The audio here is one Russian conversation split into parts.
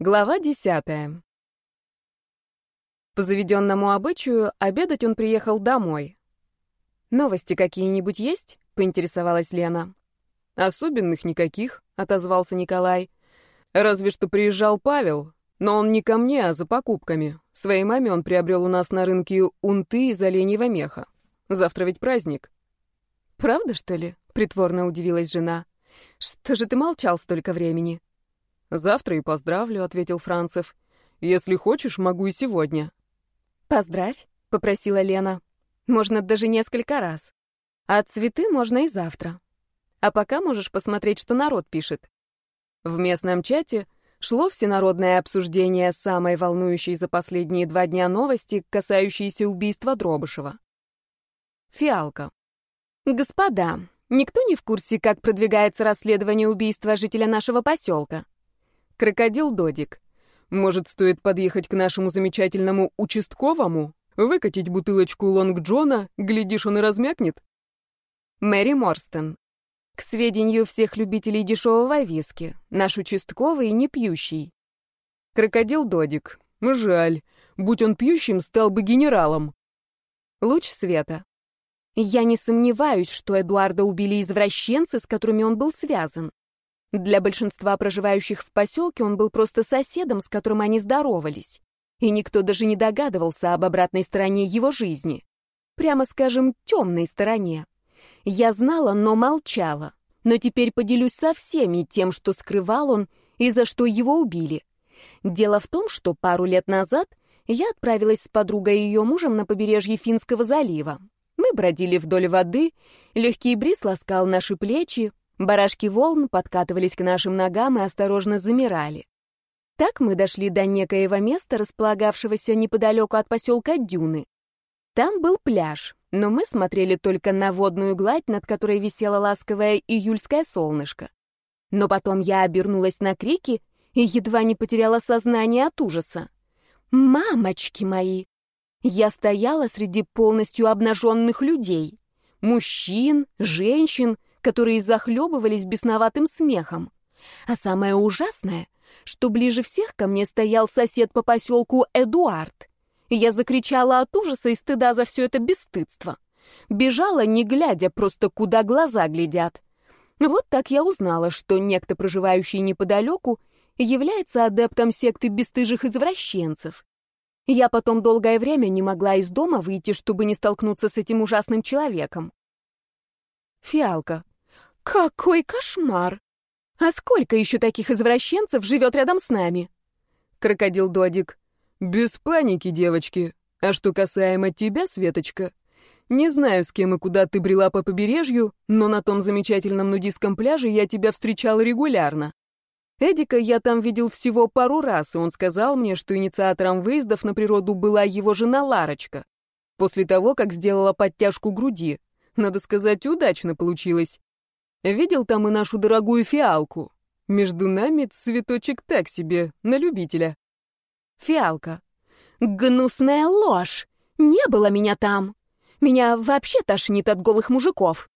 Глава десятая. По заведенному обычаю, обедать он приехал домой. «Новости какие-нибудь есть?» — поинтересовалась Лена. «Особенных никаких», — отозвался Николай. «Разве что приезжал Павел, но он не ко мне, а за покупками. Своей маме он приобрел у нас на рынке унты из оленьего меха. Завтра ведь праздник». «Правда, что ли?» — притворно удивилась жена. «Что же ты молчал столько времени?» «Завтра и поздравлю», — ответил Францев. «Если хочешь, могу и сегодня». «Поздравь», — попросила Лена. «Можно даже несколько раз. А цветы можно и завтра. А пока можешь посмотреть, что народ пишет». В местном чате шло всенародное обсуждение самой волнующей за последние два дня новости, касающейся убийства Дробышева. Фиалка. «Господа, никто не в курсе, как продвигается расследование убийства жителя нашего поселка?» Крокодил Додик. Может, стоит подъехать к нашему замечательному участковому? Выкатить бутылочку Лонг Джона, глядишь, он и размякнет? Мэри Морстон. К сведению всех любителей дешевого виски, наш участковый не пьющий. Крокодил Додик. Жаль. Будь он пьющим, стал бы генералом. Луч света. Я не сомневаюсь, что Эдуарда убили извращенцы, с которыми он был связан. Для большинства проживающих в поселке он был просто соседом, с которым они здоровались. И никто даже не догадывался об обратной стороне его жизни. Прямо скажем, темной стороне. Я знала, но молчала. Но теперь поделюсь со всеми тем, что скрывал он и за что его убили. Дело в том, что пару лет назад я отправилась с подругой и ее мужем на побережье Финского залива. Мы бродили вдоль воды, легкий бриз ласкал наши плечи, Барашки волн подкатывались к нашим ногам и осторожно замирали. Так мы дошли до некоего места, располагавшегося неподалеку от поселка Дюны. Там был пляж, но мы смотрели только на водную гладь, над которой висело ласковое июльское солнышко. Но потом я обернулась на крики и едва не потеряла сознание от ужаса. «Мамочки мои!» Я стояла среди полностью обнаженных людей. Мужчин, женщин, которые захлебывались бесноватым смехом. А самое ужасное, что ближе всех ко мне стоял сосед по поселку Эдуард. Я закричала от ужаса и стыда за все это бесстыдство. Бежала, не глядя, просто куда глаза глядят. Вот так я узнала, что некто, проживающий неподалеку, является адептом секты бесстыжих извращенцев. Я потом долгое время не могла из дома выйти, чтобы не столкнуться с этим ужасным человеком. Фиалка. Какой кошмар! А сколько еще таких извращенцев живет рядом с нами? Крокодил Додик. Без паники, девочки. А что касаемо тебя, Светочка, не знаю, с кем и куда ты брела по побережью, но на том замечательном нудистском пляже я тебя встречал регулярно. Эдика я там видел всего пару раз, и он сказал мне, что инициатором выездов на природу была его жена Ларочка. После того, как сделала подтяжку груди. Надо сказать, удачно получилось. Видел там и нашу дорогую фиалку. Между нами цветочек так себе, на любителя. Фиалка. Гнусная ложь. Не было меня там. Меня вообще тошнит от голых мужиков.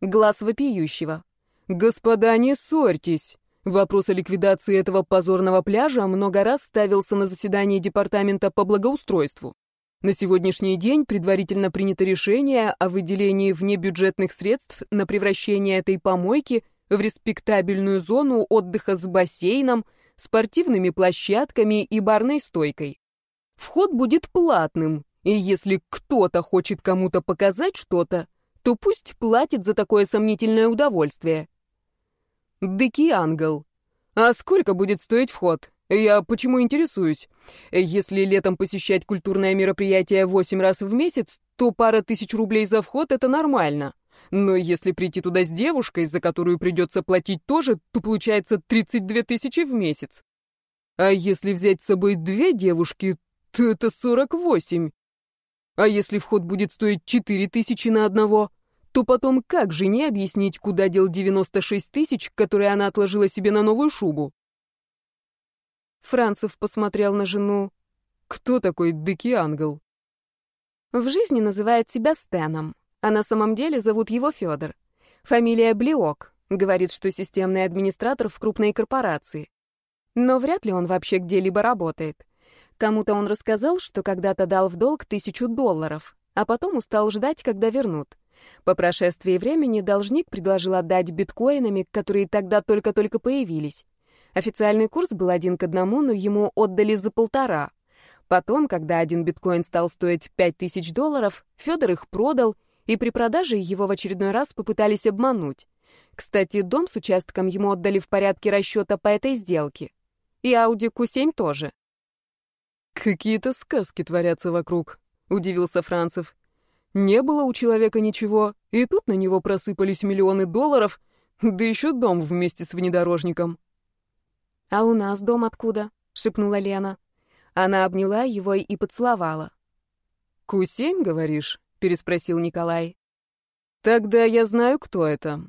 Глаз вопиющего. Господа, не ссорьтесь. Вопрос о ликвидации этого позорного пляжа много раз ставился на заседании департамента по благоустройству. На сегодняшний день предварительно принято решение о выделении внебюджетных средств на превращение этой помойки в респектабельную зону отдыха с бассейном, спортивными площадками и барной стойкой. Вход будет платным, и если кто-то хочет кому-то показать что-то, то пусть платит за такое сомнительное удовольствие. Дикий ангел. А сколько будет стоить вход? Я почему интересуюсь? Если летом посещать культурное мероприятие восемь раз в месяц, то пара тысяч рублей за вход — это нормально. Но если прийти туда с девушкой, за которую придется платить тоже, то получается 32 тысячи в месяц. А если взять с собой две девушки, то это 48. А если вход будет стоить 4 тысячи на одного, то потом как же не объяснить, куда дел 96 тысяч, которые она отложила себе на новую шубу? Францев посмотрел на жену. Кто такой дикий ангел? В жизни называет себя Стэном, а на самом деле зовут его Федор. Фамилия Блиок. Говорит, что системный администратор в крупной корпорации. Но вряд ли он вообще где-либо работает. Кому-то он рассказал, что когда-то дал в долг тысячу долларов, а потом устал ждать, когда вернут. По прошествии времени должник предложил отдать биткоинами, которые тогда только-только появились. Официальный курс был один к одному, но ему отдали за полтора. Потом, когда один биткоин стал стоить пять тысяч долларов, Федор их продал, и при продаже его в очередной раз попытались обмануть. Кстати, дом с участком ему отдали в порядке расчета по этой сделке. И Audi Q7 тоже. «Какие-то сказки творятся вокруг», — удивился Францев. «Не было у человека ничего, и тут на него просыпались миллионы долларов, да еще дом вместе с внедорожником». «А у нас дом откуда?» — шепнула Лена. Она обняла его и поцеловала. «Ку-7, говоришь?» — переспросил Николай. «Тогда я знаю, кто это.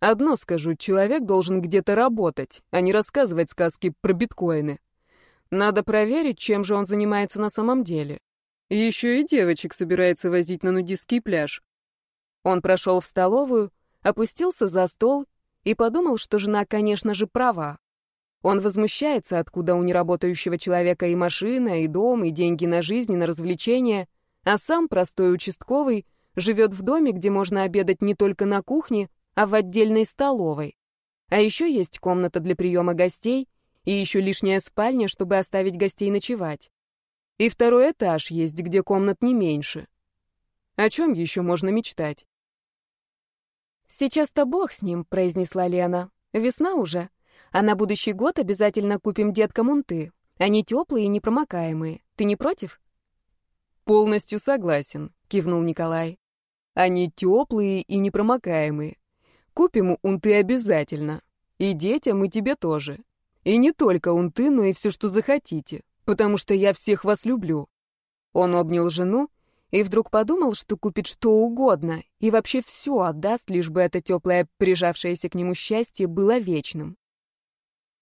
Одно скажу, человек должен где-то работать, а не рассказывать сказки про биткоины. Надо проверить, чем же он занимается на самом деле. еще и девочек собирается возить на нудистский пляж». Он прошел в столовую, опустился за стол и подумал, что жена, конечно же, права. Он возмущается, откуда у неработающего человека и машина, и дом, и деньги на жизнь, и на развлечения, а сам, простой участковый, живет в доме, где можно обедать не только на кухне, а в отдельной столовой. А еще есть комната для приема гостей, и еще лишняя спальня, чтобы оставить гостей ночевать. И второй этаж есть, где комнат не меньше. О чем еще можно мечтать? «Сейчас-то бог с ним», — произнесла Лена. «Весна уже». А на будущий год обязательно купим деткам унты. Они теплые и непромокаемые. Ты не против? Полностью согласен, кивнул Николай. Они теплые и непромокаемые. Купим унты обязательно. И детям, и тебе тоже. И не только унты, но и все, что захотите. Потому что я всех вас люблю. Он обнял жену и вдруг подумал, что купит что угодно и вообще все отдаст, лишь бы это теплое, прижавшееся к нему счастье было вечным.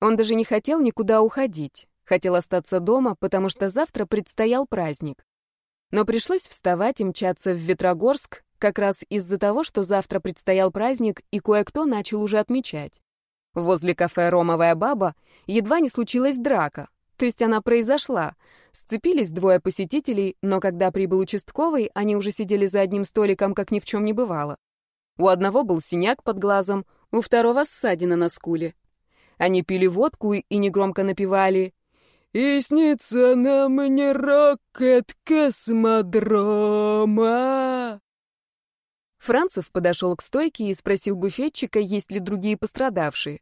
Он даже не хотел никуда уходить. Хотел остаться дома, потому что завтра предстоял праздник. Но пришлось вставать и мчаться в Ветрогорск как раз из-за того, что завтра предстоял праздник, и кое-кто начал уже отмечать. Возле кафе «Ромовая баба» едва не случилась драка. То есть она произошла. Сцепились двое посетителей, но когда прибыл участковый, они уже сидели за одним столиком, как ни в чем не бывало. У одного был синяк под глазом, у второго ссадина на скуле. Они пили водку и негромко напевали «И снится нам не рокет космодрома». Францев подошел к стойке и спросил буфетчика, есть ли другие пострадавшие.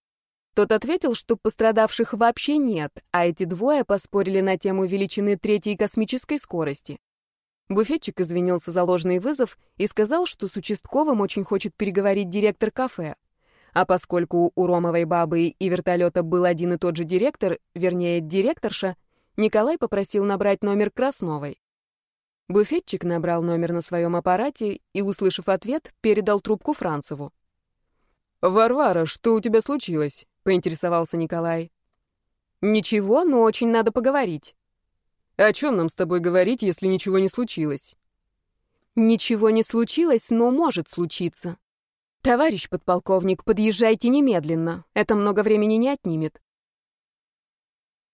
Тот ответил, что пострадавших вообще нет, а эти двое поспорили на тему величины третьей космической скорости. Буфетчик извинился за ложный вызов и сказал, что с участковым очень хочет переговорить директор кафе. А поскольку у Ромовой бабы и вертолета был один и тот же директор, вернее, директорша, Николай попросил набрать номер Красновой. Буфетчик набрал номер на своем аппарате и, услышав ответ, передал трубку Францеву. «Варвара, что у тебя случилось?» — поинтересовался Николай. «Ничего, но очень надо поговорить». «О чем нам с тобой говорить, если ничего не случилось?» «Ничего не случилось, но может случиться. «Товарищ подполковник, подъезжайте немедленно. Это много времени не отнимет».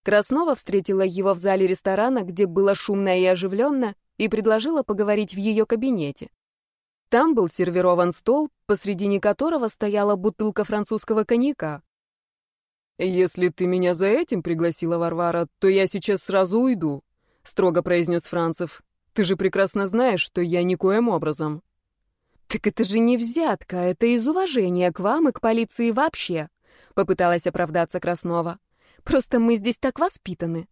Краснова встретила его в зале ресторана, где было шумно и оживленно, и предложила поговорить в ее кабинете. Там был сервирован стол, посредине которого стояла бутылка французского коньяка. «Если ты меня за этим пригласила, Варвара, то я сейчас сразу уйду», — строго произнес Францев. «Ты же прекрасно знаешь, что я никоим образом». «Так это же не взятка, это из уважения к вам и к полиции вообще», — попыталась оправдаться Краснова. «Просто мы здесь так воспитаны.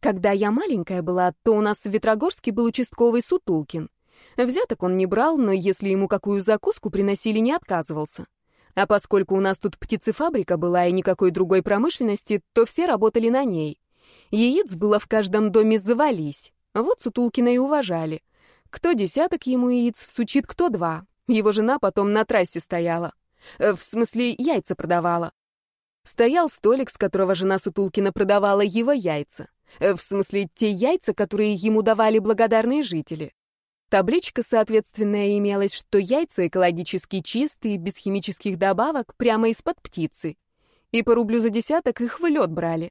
Когда я маленькая была, то у нас в Ветрогорске был участковый Сутулкин. Взяток он не брал, но если ему какую закуску приносили, не отказывался. А поскольку у нас тут птицефабрика была и никакой другой промышленности, то все работали на ней. Яиц было в каждом доме завались. Вот Сутулкина и уважали. Кто десяток ему яиц всучит, кто два. Его жена потом на трассе стояла. Э, в смысле, яйца продавала. Стоял столик, с которого жена Сутулкина продавала его яйца. Э, в смысле, те яйца, которые ему давали благодарные жители. Табличка, соответственно, имелась, что яйца экологически чистые, без химических добавок, прямо из-под птицы. И по рублю за десяток их в лед брали.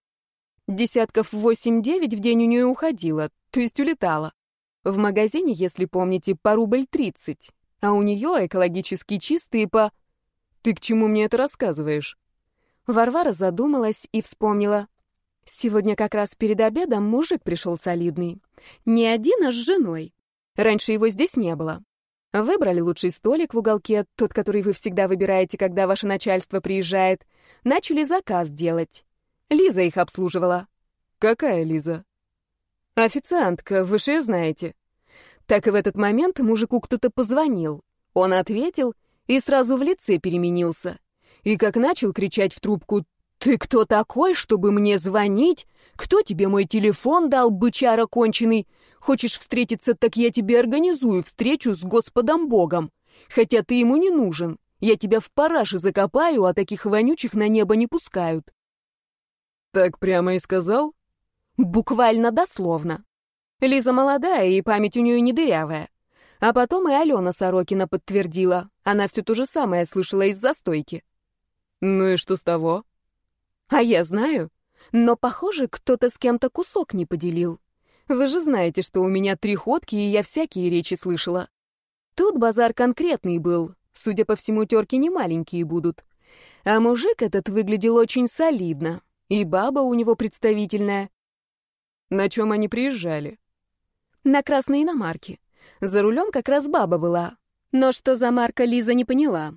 Десятков восемь-девять в день у нее уходило, то есть улетало. В магазине, если помните, по рубль тридцать, а у нее экологически чистые по... Ты к чему мне это рассказываешь? Варвара задумалась и вспомнила. Сегодня как раз перед обедом мужик пришел солидный. Не один, а с женой. Раньше его здесь не было. Выбрали лучший столик в уголке, тот, который вы всегда выбираете, когда ваше начальство приезжает. Начали заказ делать. Лиза их обслуживала. Какая Лиза? Официантка, вы же ее знаете. Так и в этот момент мужику кто-то позвонил. Он ответил и сразу в лице переменился. И как начал кричать в трубку «Ты кто такой, чтобы мне звонить? Кто тебе мой телефон дал, бычара конченый? Хочешь встретиться, так я тебе организую встречу с Господом Богом. Хотя ты ему не нужен. Я тебя в параше закопаю, а таких вонючих на небо не пускают». «Так прямо и сказал?» «Буквально дословно. Лиза молодая, и память у нее не дырявая. А потом и Алена Сорокина подтвердила. Она все то же самое слышала из застойки». «Ну и что с того?» А я знаю. Но, похоже, кто-то с кем-то кусок не поделил. Вы же знаете, что у меня три ходки, и я всякие речи слышала. Тут базар конкретный был. Судя по всему, терки не маленькие будут. А мужик этот выглядел очень солидно. И баба у него представительная. На чем они приезжали? На красной иномарке. За рулем как раз баба была. Но что за марка Лиза не поняла.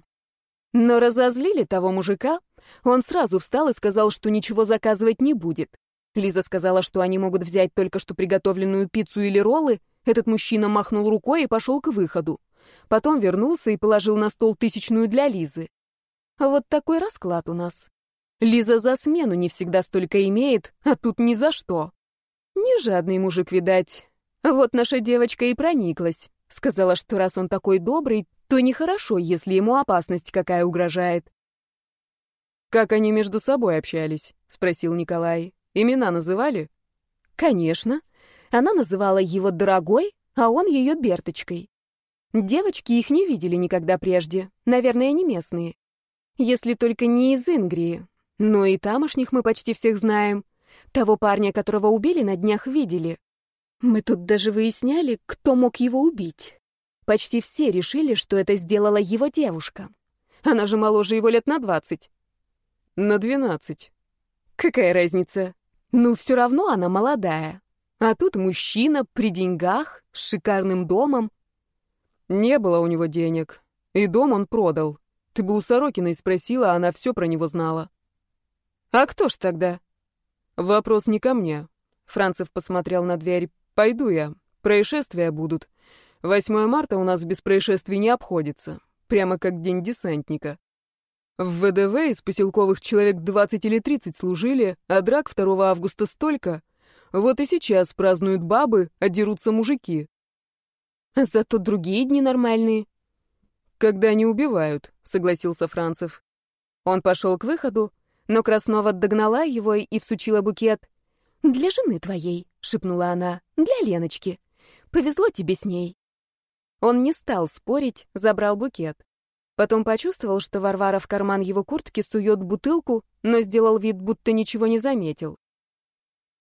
Но разозлили того мужика, он сразу встал и сказал, что ничего заказывать не будет. Лиза сказала, что они могут взять только что приготовленную пиццу или роллы. Этот мужчина махнул рукой и пошел к выходу. Потом вернулся и положил на стол тысячную для Лизы. Вот такой расклад у нас. Лиза за смену не всегда столько имеет, а тут ни за что. Не жадный мужик, видать. Вот наша девочка и прониклась. Сказала, что раз он такой добрый, то нехорошо, если ему опасность какая угрожает. «Как они между собой общались?» — спросил Николай. «Имена называли?» «Конечно. Она называла его дорогой, а он ее Берточкой. Девочки их не видели никогда прежде, наверное, не местные. Если только не из Ингрии. Но и тамошних мы почти всех знаем. Того парня, которого убили, на днях видели. Мы тут даже выясняли, кто мог его убить. Почти все решили, что это сделала его девушка. Она же моложе его лет на двадцать. На двенадцать. Какая разница? Ну, все равно она молодая. А тут мужчина при деньгах, с шикарным домом. Не было у него денег. И дом он продал. Ты бы у Сорокиной спросила, она все про него знала. А кто ж тогда? Вопрос не ко мне. Францев посмотрел на дверь. Пойду я. Происшествия будут. 8 марта у нас без происшествий не обходится. Прямо как день десантника. В ВДВ из поселковых человек 20 или 30 служили, а драк 2 августа столько. Вот и сейчас празднуют бабы, а дерутся мужики. Зато другие дни нормальные. Когда не убивают, согласился Францев. Он пошел к выходу, но Краснова догнала его и всучила букет. «Для жены твоей», — шепнула она, — «для Леночки. Повезло тебе с ней». Он не стал спорить, забрал букет. Потом почувствовал, что Варвара в карман его куртки сует бутылку, но сделал вид, будто ничего не заметил.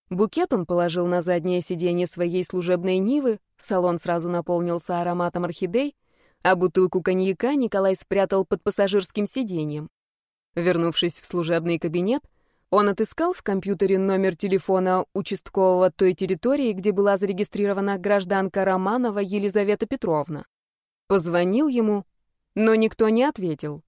Букет он положил на заднее сиденье своей служебной Нивы, салон сразу наполнился ароматом орхидей, а бутылку коньяка Николай спрятал под пассажирским сиденьем. Вернувшись в служебный кабинет, он отыскал в компьютере номер телефона участкового той территории, где была зарегистрирована гражданка Романова Елизавета Петровна. Позвонил ему, но никто не ответил.